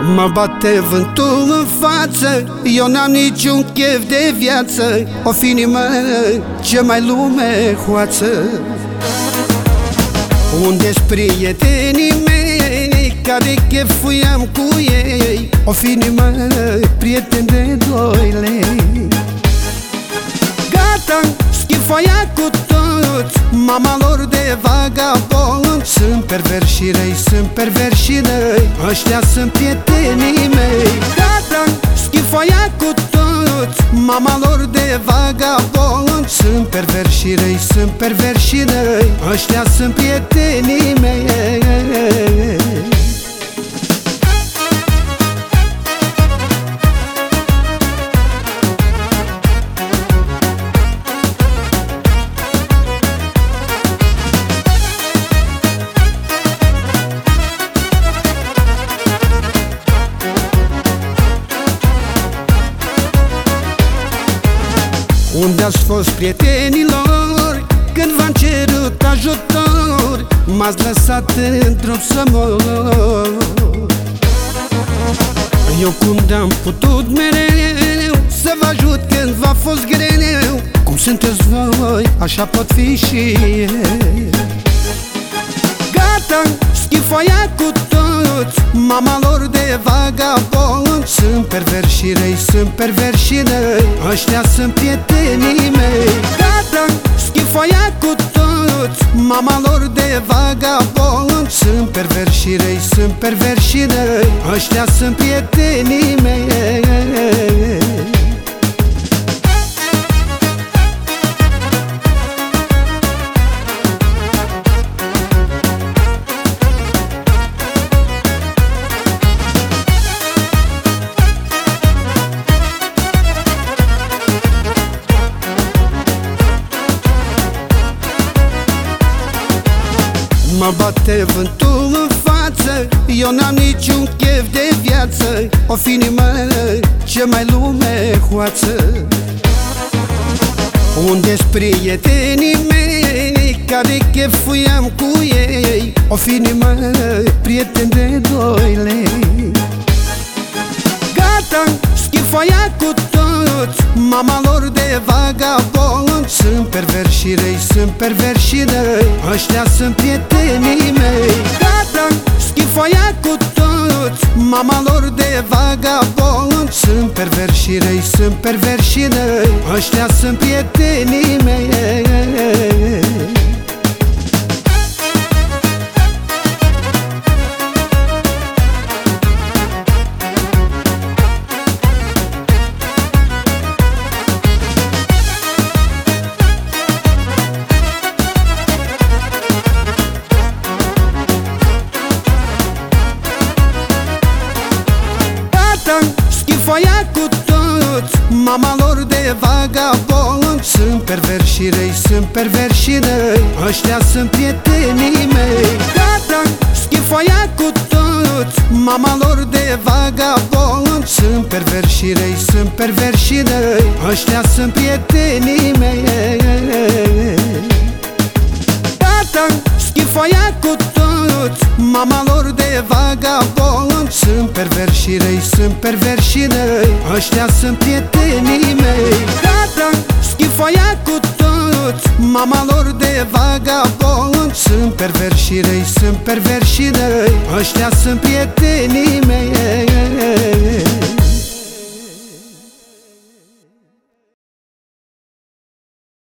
Mă bate vântul în față Eu n-am niciun chef de viață O fi inimă ce mai lume hoață. Unde-s prietenii mei Care chefuiam cu ei O fi inimă prieten de doi lei. Gata, schifoia cu toți Mama lor de vagabond Sunt perversi și răi, sunt perversi și răi. Ăștia sunt prietenii mei. Gata, schifoia cu toți. Mama lor de vagabond. Sunt perversi și răi, sunt perversi și răi. Ăștia sunt prietenii mei Unde ați fost prietenilor Când v-am cerut ajutor M-ați lăsat în drum să mor. Eu cum de-am putut mereu Să vă ajut când v-a fost greu Cum sunteți voi, așa pot fi și eu Gata, schifoia cu toți. Mama lor de vagabond. Sunt perversi și răi, sunt perversi și răi. Ăștia sunt prietenii mei. Gata, schifoia cu toți. Mama lor de vagabond. Sunt perversi și răi, sunt perversi și răi. Ăștia sunt prietenii mei Mă bate vântul în față Eu n-am niciun chef de viață O fi inimă ce mai lume hoață. Unde-s prietenii mei Care chefuiam cu ei O fi inimă prieten de doi lei. Gata, schifoia cu toți Mama lor de vagabond. Sunt perversi și răi, sunt perversi și răi Ăștia sunt prietenii mei. Gata, schifoia cu toți Mama lor de vagabond. Sunt perversi și răi, sunt perversi și răi Ăștia sunt prietenii mei Mama lor de vagabond. Sunt perversi și răi, sunt perversi și răi. Ăștia sunt prietenii mei. Gata, schifoia cu toți Mama lor de vagabond. Sunt perversi și răi, sunt perversi și răi. Ăștia sunt prietenii mei. Gata, schifoia cu toți Mama lor de vagabond Sunt perversi și răi, sunt perversi și răi. Ăștia sunt prietenii mei. Gata, schifoia cu toți. Mama lor de vagabond. Sunt perversi și răi, sunt perversi și răi. Ăștia sunt prietenii mei